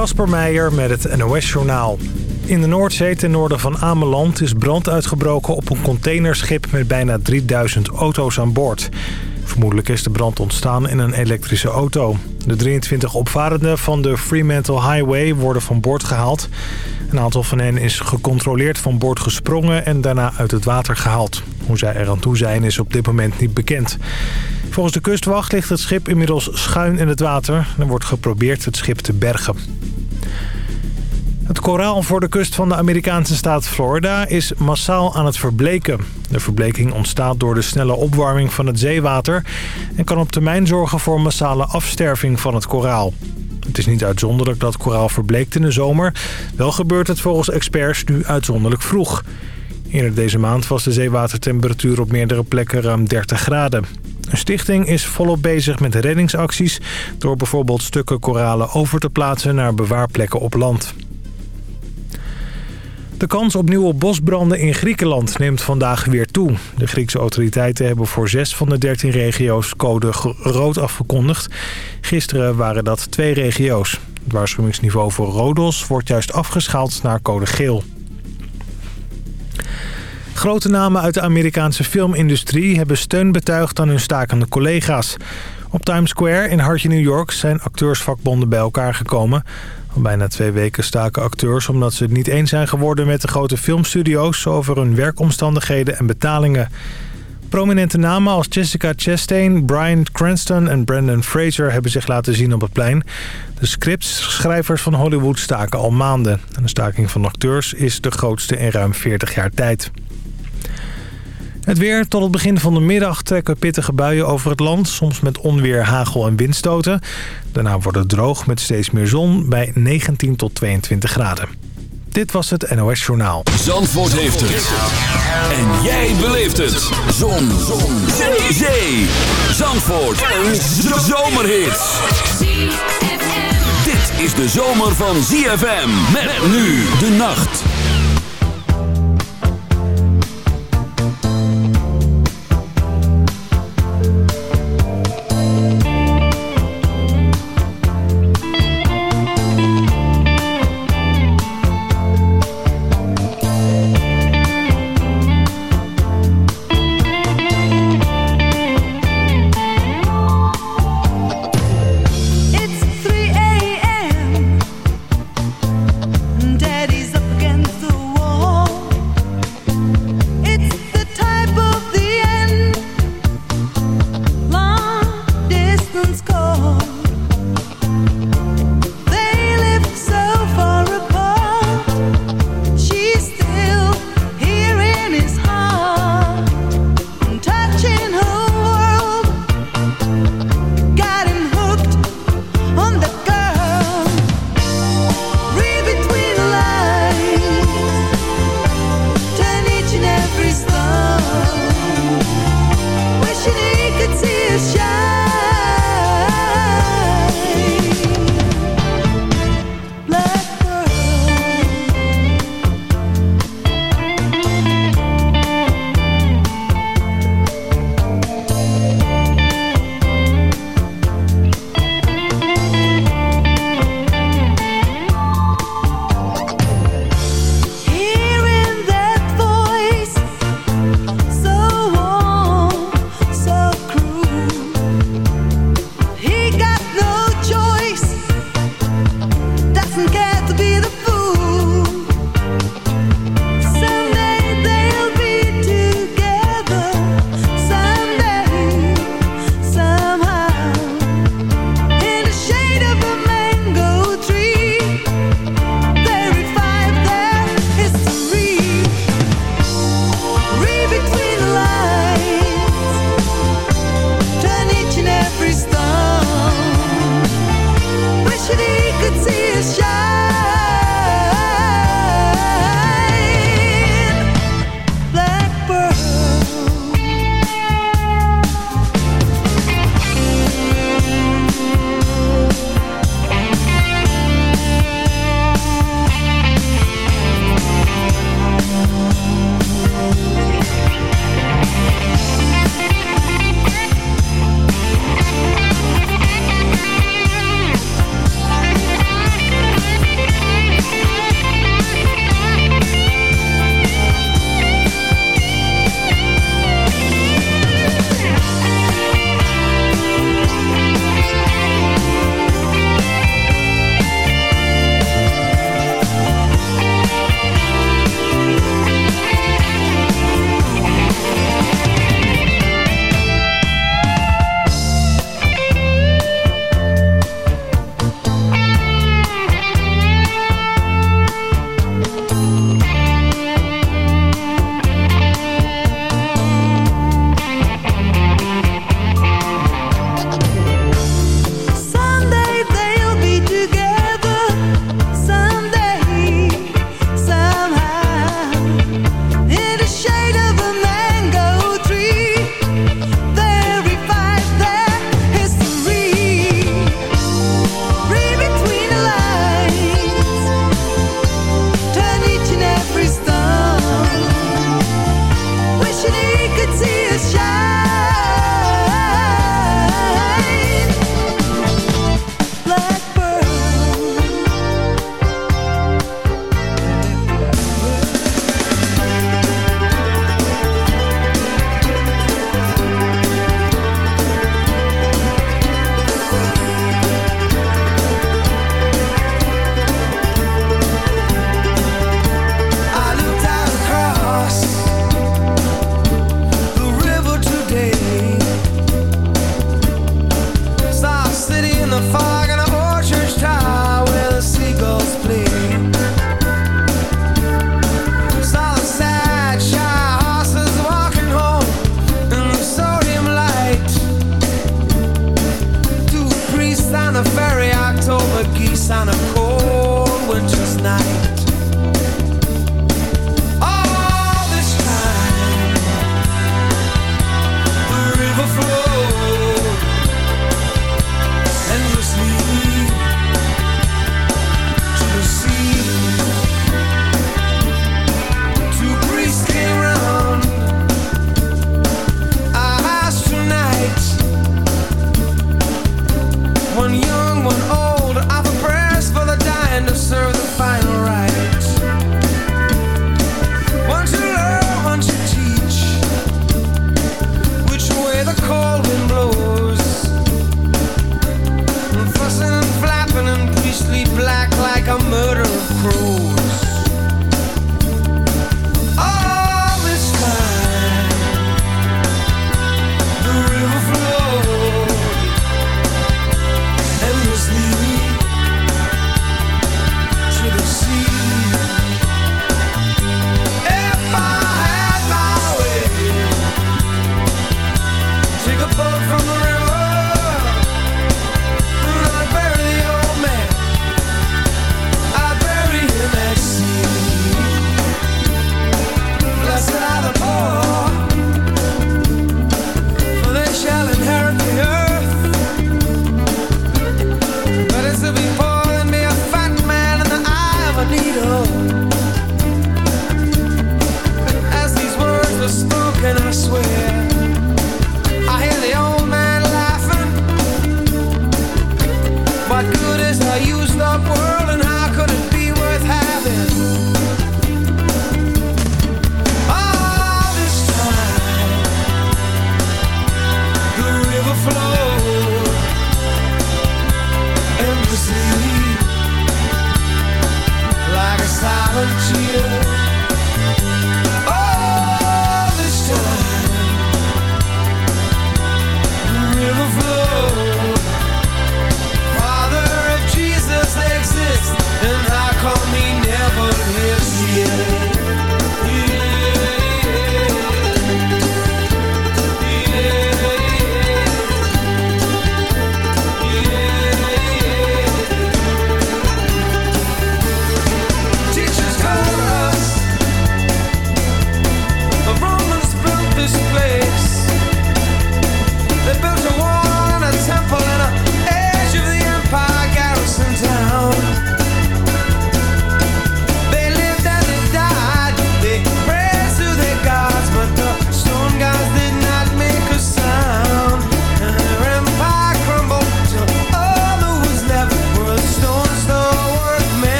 Kasper Meijer met het NOS-journaal. In de Noordzee ten noorden van Ameland is brand uitgebroken op een containerschip met bijna 3000 auto's aan boord. Vermoedelijk is de brand ontstaan in een elektrische auto. De 23 opvarenden van de Fremantle Highway worden van boord gehaald. Een aantal van hen is gecontroleerd van boord gesprongen en daarna uit het water gehaald. Hoe zij er aan toe zijn is op dit moment niet bekend. Volgens de kustwacht ligt het schip inmiddels schuin in het water. Er wordt geprobeerd het schip te bergen. Het koraal voor de kust van de Amerikaanse staat Florida is massaal aan het verbleken. De verbleking ontstaat door de snelle opwarming van het zeewater... en kan op termijn zorgen voor massale afsterving van het koraal. Het is niet uitzonderlijk dat koraal verbleekt in de zomer. Wel gebeurt het volgens experts nu uitzonderlijk vroeg. Eerder deze maand was de zeewatertemperatuur op meerdere plekken ruim 30 graden. Een stichting is volop bezig met reddingsacties... door bijvoorbeeld stukken koralen over te plaatsen naar bewaarplekken op land. De kans op nieuwe bosbranden in Griekenland neemt vandaag weer toe. De Griekse autoriteiten hebben voor zes van de dertien regio's code rood afgekondigd. Gisteren waren dat twee regio's. Het waarschuwingsniveau voor Rodos wordt juist afgeschaald naar code geel. Grote namen uit de Amerikaanse filmindustrie hebben steun betuigd aan hun stakende collega's. Op Times Square in hartje New York zijn acteursvakbonden bij elkaar gekomen. Al bijna twee weken staken acteurs omdat ze het niet eens zijn geworden met de grote filmstudio's over hun werkomstandigheden en betalingen. Prominente namen als Jessica Chastain, Brian Cranston en Brandon Fraser hebben zich laten zien op het plein. De scriptschrijvers van Hollywood staken al maanden. En de staking van acteurs is de grootste in ruim 40 jaar tijd. Het weer. Tot het begin van de middag trekken pittige buien over het land. Soms met onweer, hagel en windstoten. Daarna wordt het droog met steeds meer zon bij 19 tot 22 graden. Dit was het NOS Journaal. Zandvoort heeft het. En jij beleeft het. Zon. zon. Zee. Zee. Zandvoort. Een zomerhit. Dit is de zomer van ZFM. Met nu de nacht.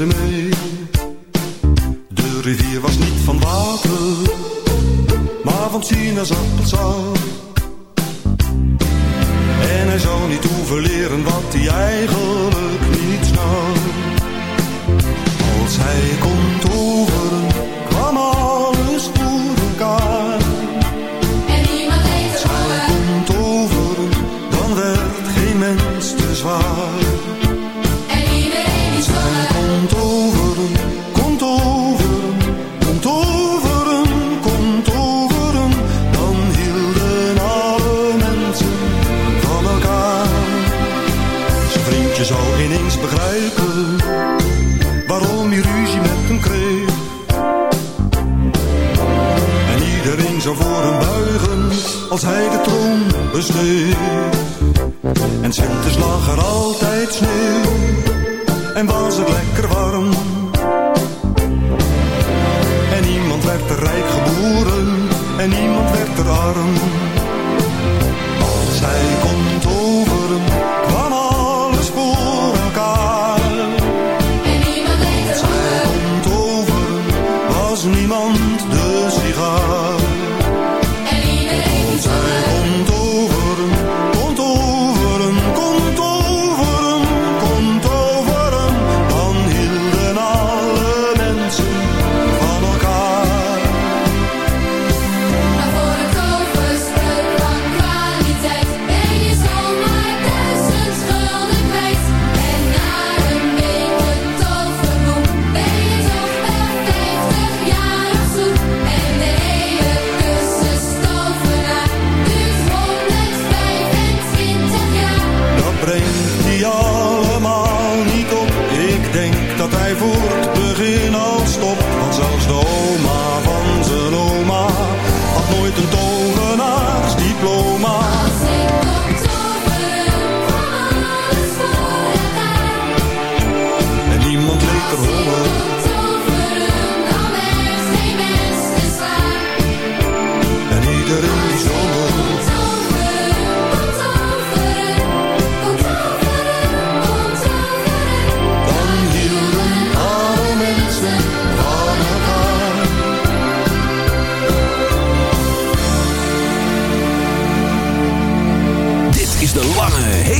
sms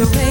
the way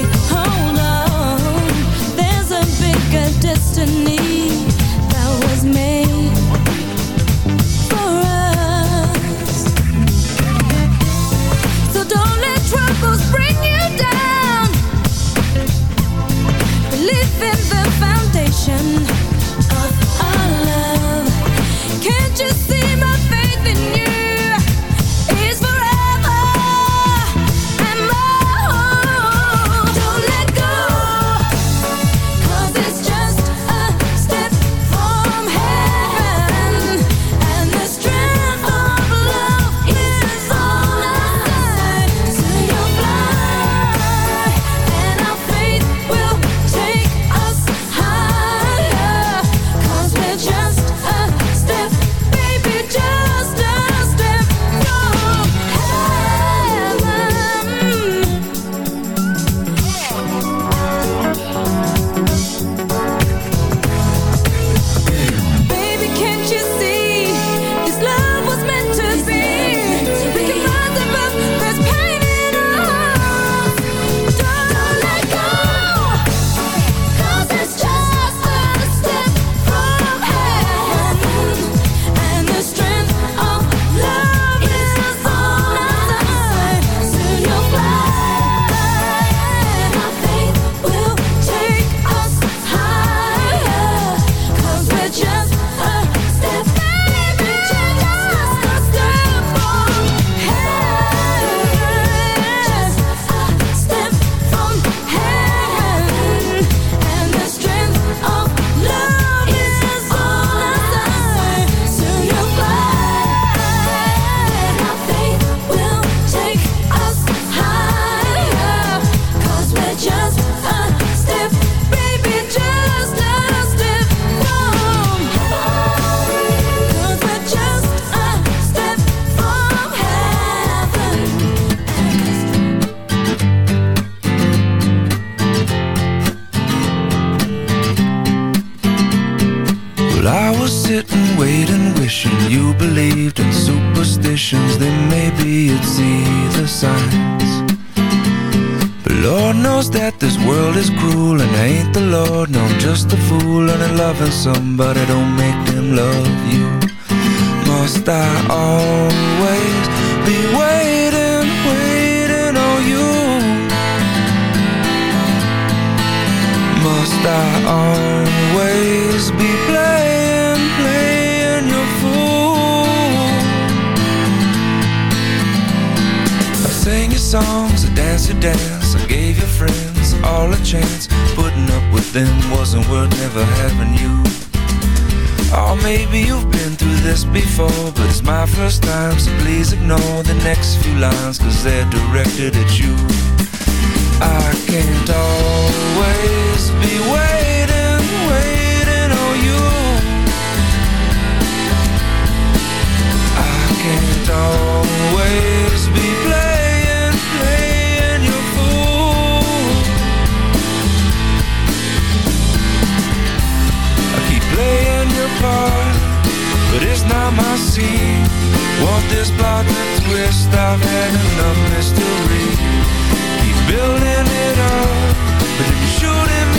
somebody next few lines, cause they're directed at you. time I see Want this plot to twist I've had enough mystery. Keep building it up But if you're shooting me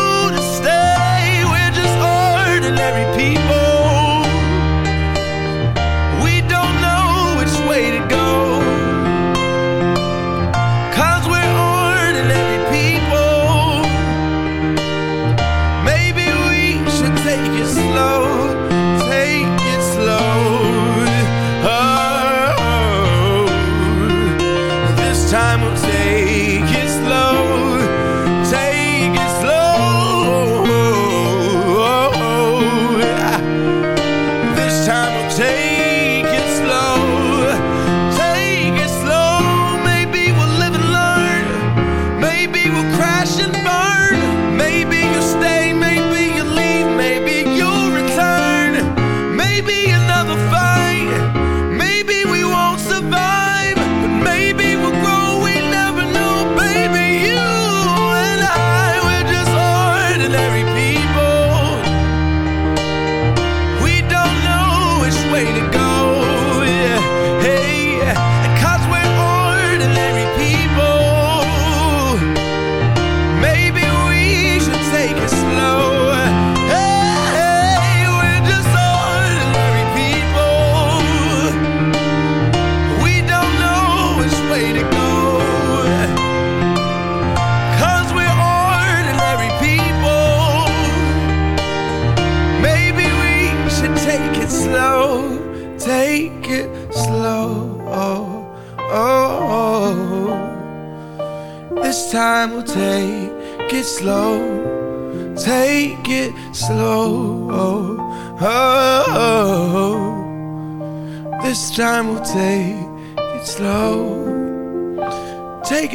ordinary people.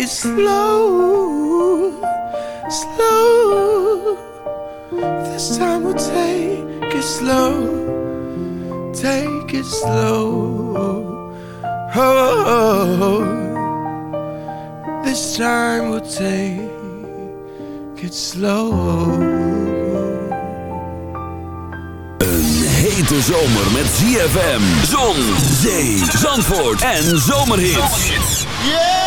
Slow. Slow. This time we'll take it slow. Take it slow. Oh, this time we'll take it slow. Een hete zomer met ZFM, zon, zee, zandvoort en zomerhits. Yeah!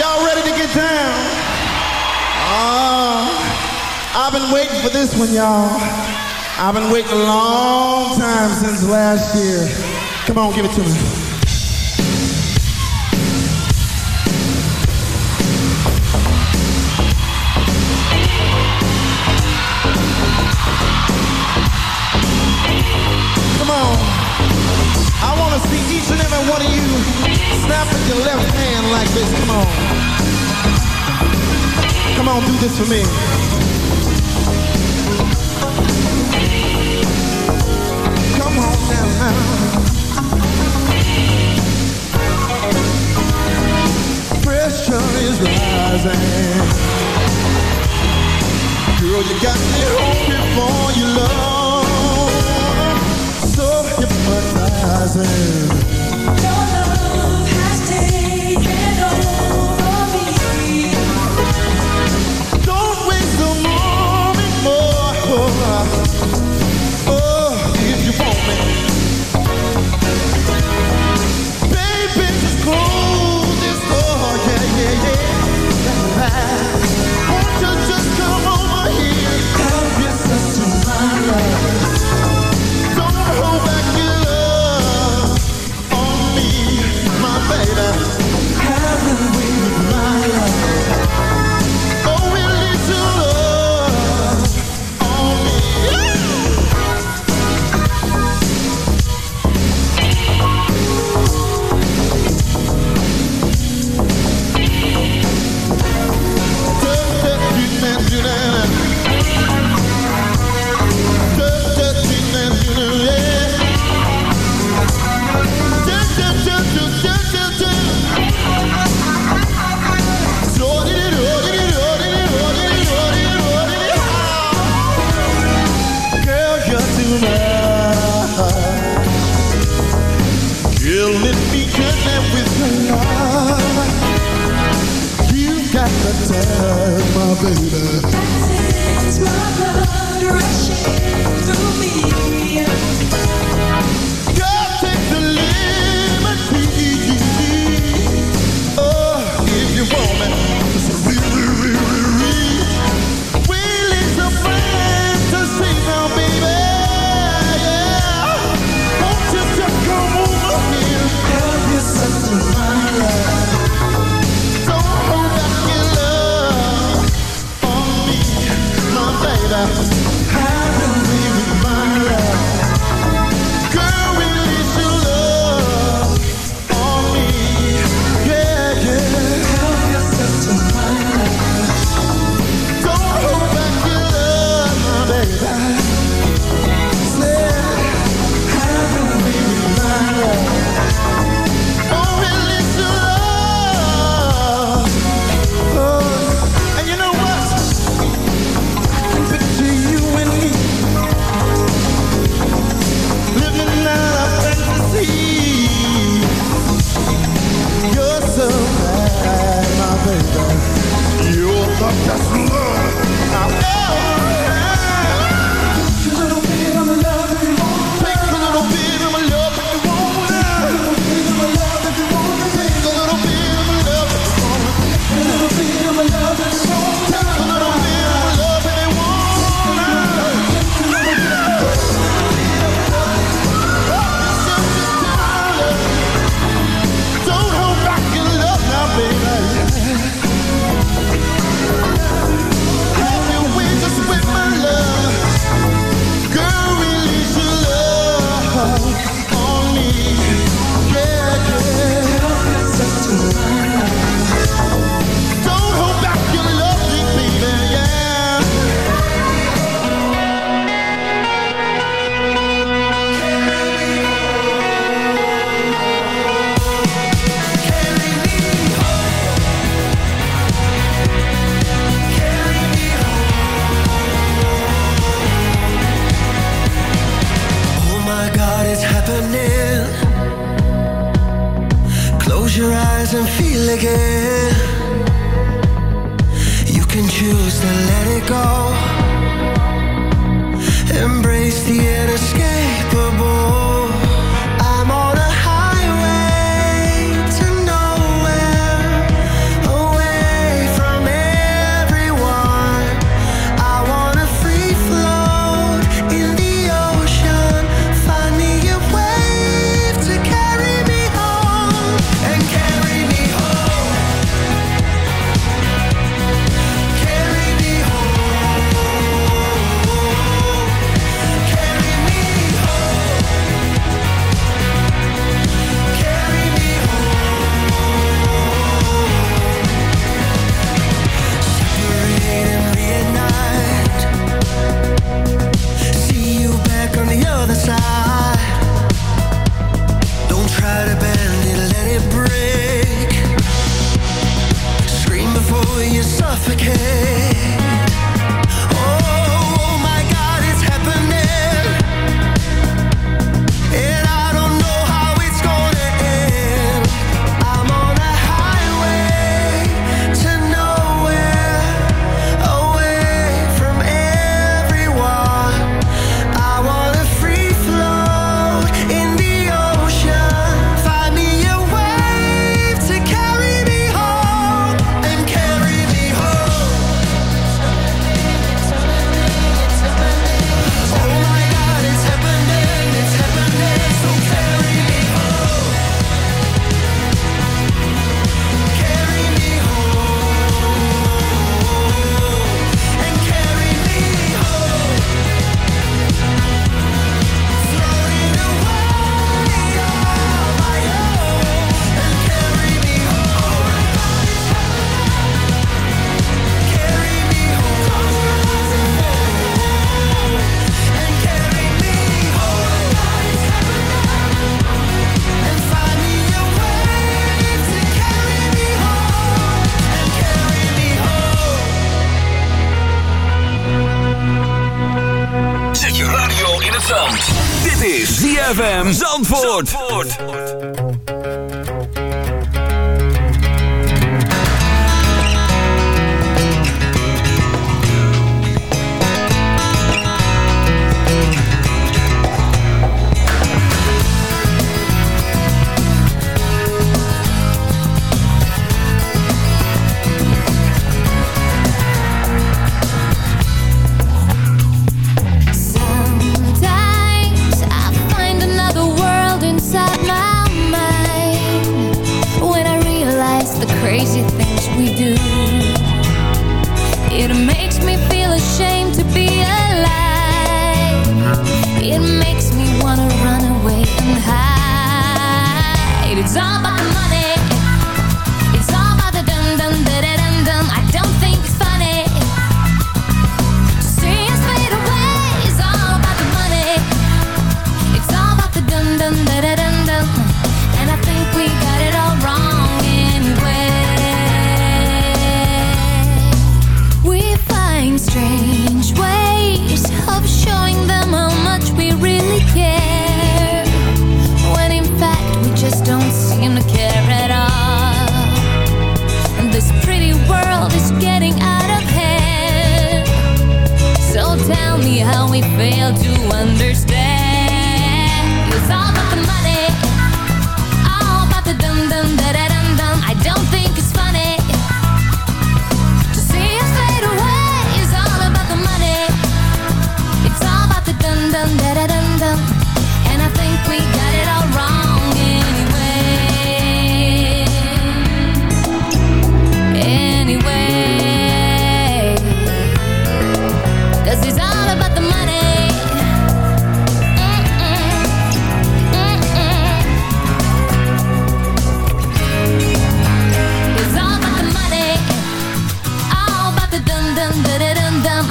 Y'all ready to get down? Uh, I've been waiting for this one, y'all. I've been waiting a long time since last year. Come on, give it to me. Snap with your left hand like this. Come on. Come on, do this for me. Come on now. Pressure is rising. Girl, you got me hungry for your love. So hypnotizing. Won't you just come over here? Help yourself to my love.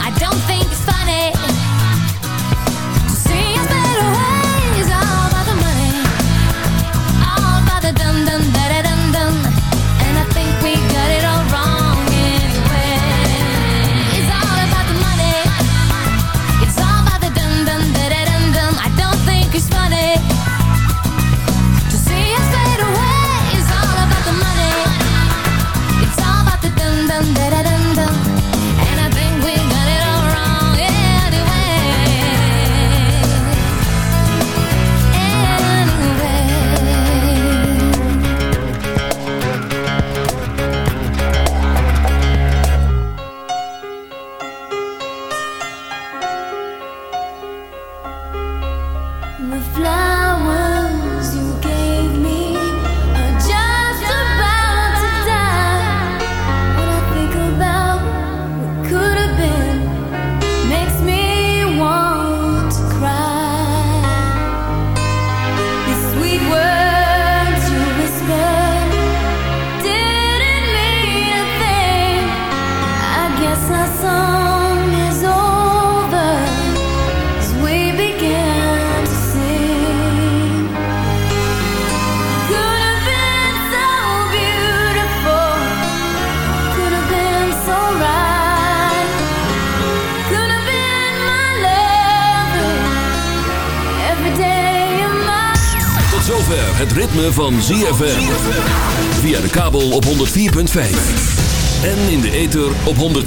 I don't think.